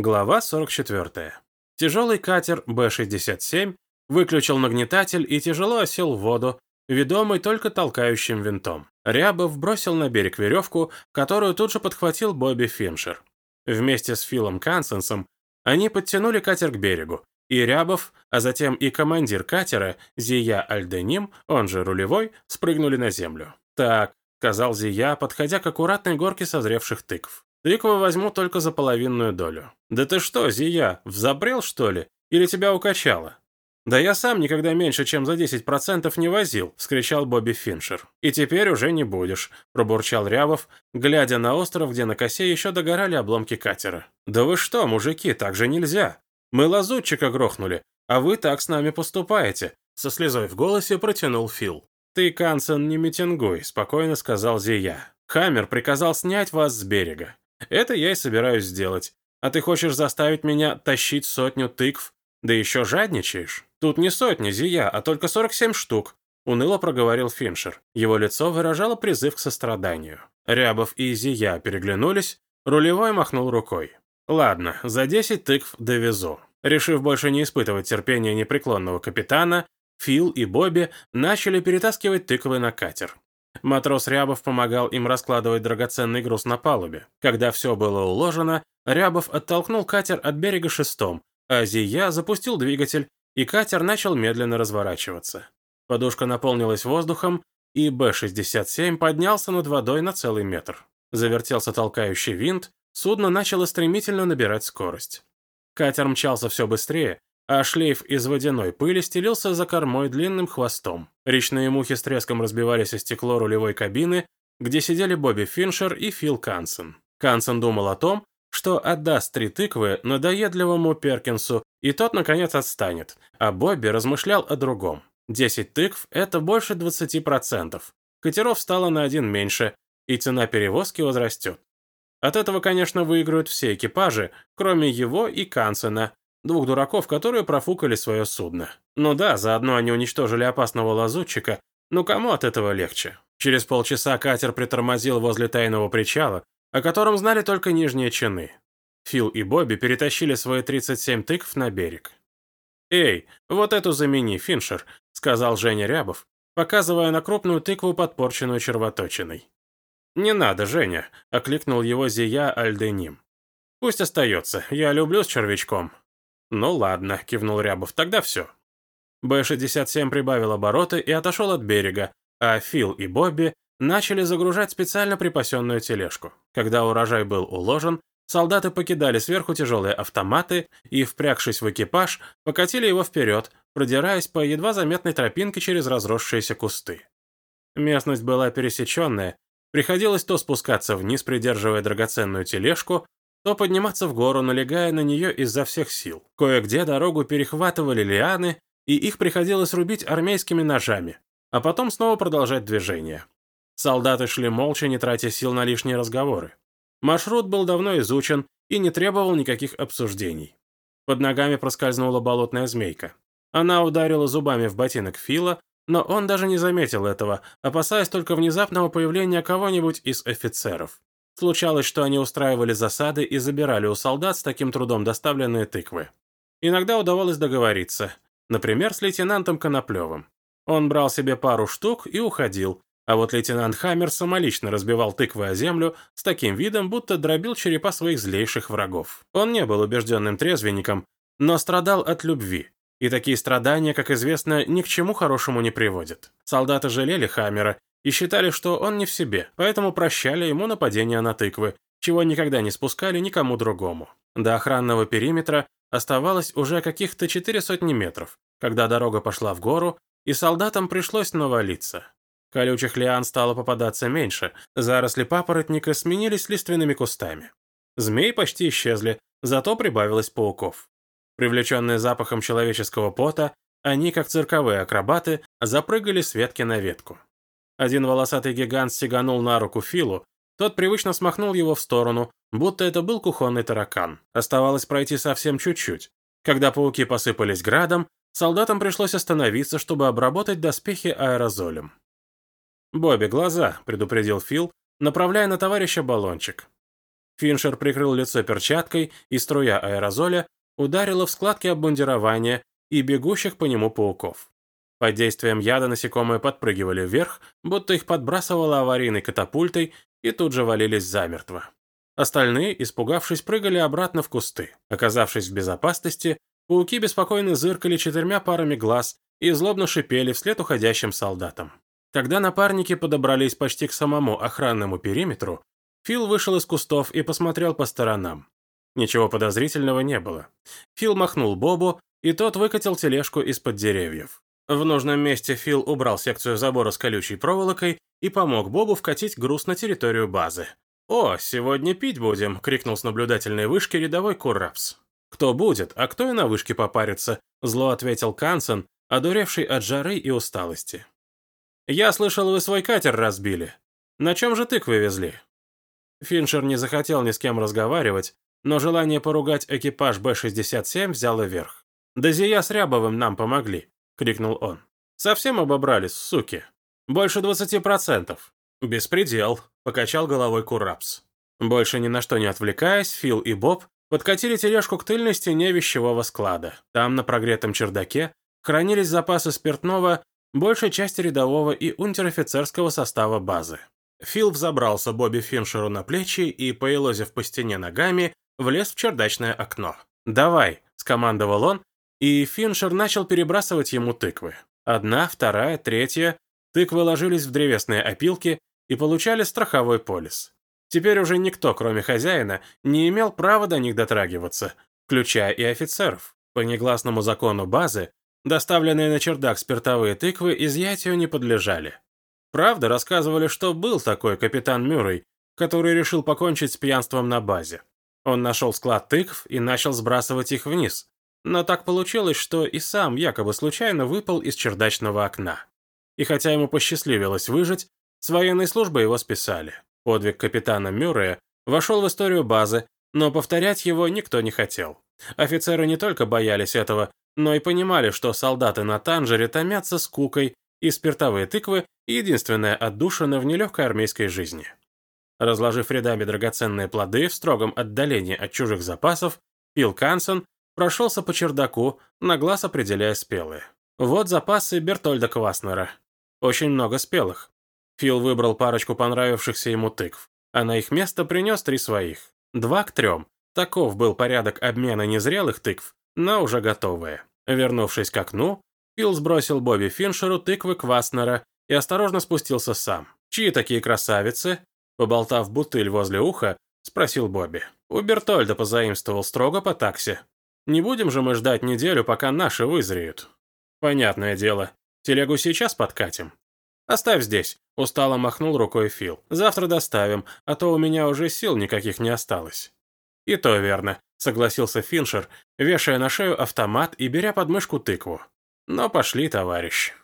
Глава 44. Тяжелый катер Б-67 выключил нагнетатель и тяжело осел в воду, ведомый только толкающим винтом. Рябов бросил на берег веревку, которую тут же подхватил Бобби Финшер. Вместе с Филом Кансенсом они подтянули катер к берегу, и Рябов, а затем и командир катера, Зия Альденим, он же рулевой, спрыгнули на землю. «Так», — сказал Зия, подходя к аккуратной горке созревших тыкв. Тыквы возьму только за половинную долю. Да ты что, Зия, взабрел, что ли? Или тебя укачало? «Да я сам никогда меньше, чем за 10% не возил», — вскричал Бобби Финшер. «И теперь уже не будешь», — пробурчал Рябов, глядя на остров, где на косе еще догорали обломки катера. «Да вы что, мужики, так же нельзя. Мы лазутчика грохнули, а вы так с нами поступаете», — со слезой в голосе протянул Фил. «Ты, Кансен, не митингуй», — спокойно сказал Зия. «Хаммер приказал снять вас с берега. Это я и собираюсь сделать. А ты хочешь заставить меня тащить сотню тыкв? Да еще жадничаешь? Тут не сотня, Зия, а только 47 штук. Уныло проговорил Финшер. Его лицо выражало призыв к состраданию. Рябов и Зия переглянулись, рулевой махнул рукой. «Ладно, за 10 тыкв довезу». Решив больше не испытывать терпения непреклонного капитана, Фил и Бобби начали перетаскивать тыквы на катер. Матрос Рябов помогал им раскладывать драгоценный груз на палубе. Когда все было уложено, Рябов оттолкнул катер от берега шестом, а Зия запустил двигатель, и катер начал медленно разворачиваться. Подушка наполнилась воздухом, и Б-67 поднялся над водой на целый метр. Завертелся толкающий винт, судно начало стремительно набирать скорость. Катер мчался все быстрее, а шлейф из водяной пыли стелился за кормой длинным хвостом. Речные мухи с треском разбивались о стекло рулевой кабины, где сидели Бобби Финшер и Фил Кансен. Кансен думал о том, что отдаст три тыквы надоедливому Перкинсу, и тот, наконец, отстанет, а Бобби размышлял о другом. Десять тыкв – это больше 20%. Катеров стало на один меньше, и цена перевозки возрастет. От этого, конечно, выиграют все экипажи, кроме его и Кансена, Двух дураков, которые профукали свое судно. Ну да, заодно они уничтожили опасного лазутчика, но кому от этого легче? Через полчаса катер притормозил возле тайного причала, о котором знали только нижние чины. Фил и Бобби перетащили свои 37 тыкв на берег. «Эй, вот эту замени, Финшер», — сказал Женя Рябов, показывая на крупную тыкву, подпорченную червоточиной. «Не надо, Женя», — окликнул его Зия Альденим. «Пусть остается, я люблю с червячком». «Ну ладно», — кивнул Рябов, — «тогда все». Б-67 прибавил обороты и отошел от берега, а Фил и Бобби начали загружать специально припасенную тележку. Когда урожай был уложен, солдаты покидали сверху тяжелые автоматы и, впрягшись в экипаж, покатили его вперед, продираясь по едва заметной тропинке через разросшиеся кусты. Местность была пересеченная, приходилось то спускаться вниз, придерживая драгоценную тележку, то подниматься в гору, налегая на нее изо всех сил. Кое-где дорогу перехватывали лианы, и их приходилось рубить армейскими ножами, а потом снова продолжать движение. Солдаты шли молча, не тратя сил на лишние разговоры. Маршрут был давно изучен и не требовал никаких обсуждений. Под ногами проскользнула болотная змейка. Она ударила зубами в ботинок Фила, но он даже не заметил этого, опасаясь только внезапного появления кого-нибудь из офицеров. Случалось, что они устраивали засады и забирали у солдат с таким трудом доставленные тыквы. Иногда удавалось договориться, например, с лейтенантом Коноплевым. Он брал себе пару штук и уходил, а вот лейтенант Хаммер самолично разбивал тыквы о землю с таким видом, будто дробил черепа своих злейших врагов. Он не был убежденным трезвенником, но страдал от любви. И такие страдания, как известно, ни к чему хорошему не приводят. Солдаты жалели Хаммера и считали, что он не в себе, поэтому прощали ему нападение на тыквы, чего никогда не спускали никому другому. До охранного периметра оставалось уже каких-то четыре сотни метров, когда дорога пошла в гору, и солдатам пришлось навалиться. Колючих лиан стало попадаться меньше, заросли папоротника сменились лиственными кустами. Змеи почти исчезли, зато прибавилось пауков. Привлеченные запахом человеческого пота, они, как цирковые акробаты, запрыгали с ветки на ветку. Один волосатый гигант стеганул на руку Филу, тот привычно смахнул его в сторону, будто это был кухонный таракан. Оставалось пройти совсем чуть-чуть. Когда пауки посыпались градом, солдатам пришлось остановиться, чтобы обработать доспехи аэрозолем. «Бобби, глаза», — предупредил Фил, направляя на товарища баллончик. Финшер прикрыл лицо перчаткой, и струя аэрозоля ударила в складки обмундирования и бегущих по нему пауков. Под действием яда насекомые подпрыгивали вверх, будто их подбрасывало аварийной катапультой, и тут же валились замертво. Остальные, испугавшись, прыгали обратно в кусты. Оказавшись в безопасности, пауки беспокойно зыркали четырьмя парами глаз и злобно шипели вслед уходящим солдатам. Когда напарники подобрались почти к самому охранному периметру, Фил вышел из кустов и посмотрел по сторонам. Ничего подозрительного не было. Фил махнул Бобу, и тот выкатил тележку из-под деревьев. В нужном месте Фил убрал секцию забора с колючей проволокой и помог Бобу вкатить груз на территорию базы. «О, сегодня пить будем!» — крикнул с наблюдательной вышки рядовой Куррапс. «Кто будет, а кто и на вышке попарится?» — зло ответил Кансен, одуревший от жары и усталости. «Я слышал, вы свой катер разбили. На чем же тыквы везли?» Финшер не захотел ни с кем разговаривать, но желание поругать экипаж Б-67 взяло верх. «Да Зия с Рябовым нам помогли», — крикнул он. «Совсем обобрались, суки. Больше двадцати процентов». «Беспредел», — покачал головой Курапс. Больше ни на что не отвлекаясь, Фил и Боб подкатили тележку к тыльной стене вещевого склада. Там, на прогретом чердаке, хранились запасы спиртного большей части рядового и унтер-офицерского состава базы. Фил взобрался Бобби Финшеру на плечи и, поелозив по стене ногами, влез в чердачное окно. «Давай», — скомандовал он, и Финшер начал перебрасывать ему тыквы. Одна, вторая, третья. Тыквы ложились в древесные опилки и получали страховой полис. Теперь уже никто, кроме хозяина, не имел права до них дотрагиваться, включая и офицеров. По негласному закону базы, доставленные на чердак спиртовые тыквы изъятию не подлежали. Правда, рассказывали, что был такой капитан Мюррей, который решил покончить с пьянством на базе. Он нашел склад тыкв и начал сбрасывать их вниз. Но так получилось, что и сам якобы случайно выпал из чердачного окна. И хотя ему посчастливилось выжить, с военной службы его списали. Подвиг капитана Мюррея вошел в историю базы, но повторять его никто не хотел. Офицеры не только боялись этого, но и понимали, что солдаты на Танжере томятся скукой, и спиртовые тыквы – единственная отдушина в нелегкой армейской жизни. Разложив рядами драгоценные плоды в строгом отдалении от чужих запасов, Пил Кансен прошелся по чердаку, на глаз определяя спелые. Вот запасы Бертольда Кваснера. Очень много спелых. Фил выбрал парочку понравившихся ему тыкв, а на их место принес три своих. Два к трем. Таков был порядок обмена незрелых тыкв, но уже готовые. Вернувшись к окну, Фил сбросил Бобби Финшеру тыквы Кваснера и осторожно спустился сам. «Чьи такие красавицы?» Поболтав бутыль возле уха, спросил Бобби. У Бертольда позаимствовал строго по таксе. Не будем же мы ждать неделю, пока наши вызреют. Понятное дело. Телегу сейчас подкатим. Оставь здесь. Устало махнул рукой Фил. Завтра доставим, а то у меня уже сил никаких не осталось. И то верно, согласился Финшер, вешая на шею автомат и беря под мышку тыкву. Но пошли, товарищ.